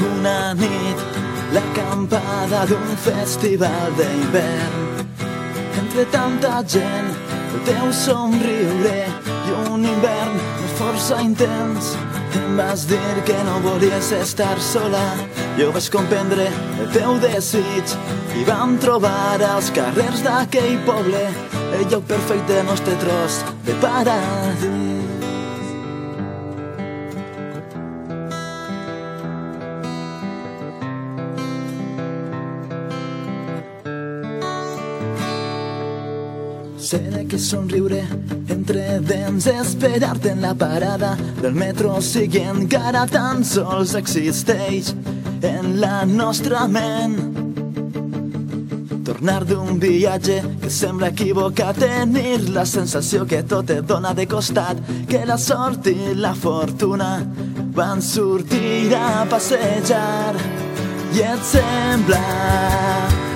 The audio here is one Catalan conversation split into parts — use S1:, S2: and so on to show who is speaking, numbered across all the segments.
S1: una nit, l'acampada d'un festival d'hivern. Entre tanta gent, el teu somriure i un hivern força intens. Em vas dir que no volies estar sola, jo vaig comprendre el teu desig i vam trobar als carrers d'aquell poble el lloc perfecte nostre tros de paradís. Seré que somriure. Entre dents, esperar-te en la parada del metro siguient que ara tan sols existeix en la nostra ment. Tornar d'un viatge que sembla equivocat, tenir la sensació que tot et dona de costat, que la sort i la fortuna van sortir a passejar. I et sembla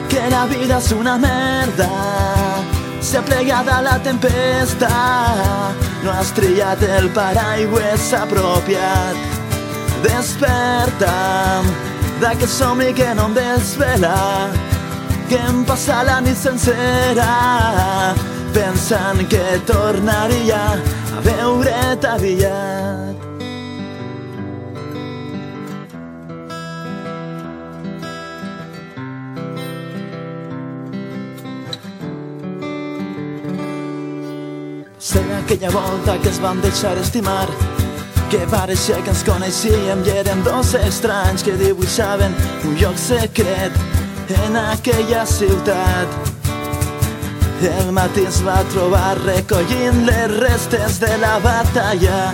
S1: que la vida és una merda s'ha plegada la tempesta no has triat el paraigües apropiat. Desperta'm d'aquest somni que no em desvela que em passa la nit sencera pensant que tornaria a veure't aviat Ser aquella volta que es vam deixar estimar que pareixia que ens coneixíem i érem dos estranys que dibuixaven un lloc secret en aquella ciutat. El matí es va trobar recollint les restes de la batalla,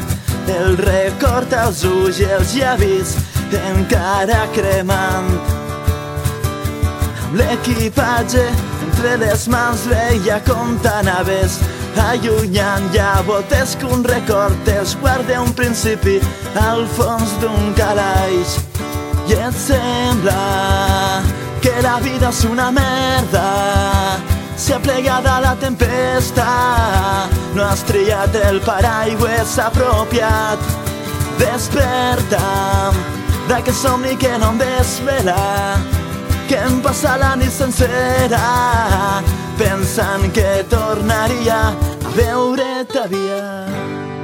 S1: el record als ulls i els llavis encara cremant. L'equipatge entre les mans veia com t'anaves allunyant ja botes que un record es guarda un principi al fons d'un calaix. I et sembla que la vida és una merda? Si ha plegada la tempesta no has triat el paraigües apropiat. Desperta'm d'aquest somni que no em desvela que em passa la nit sencera pensant que tornaria a veure't aviat.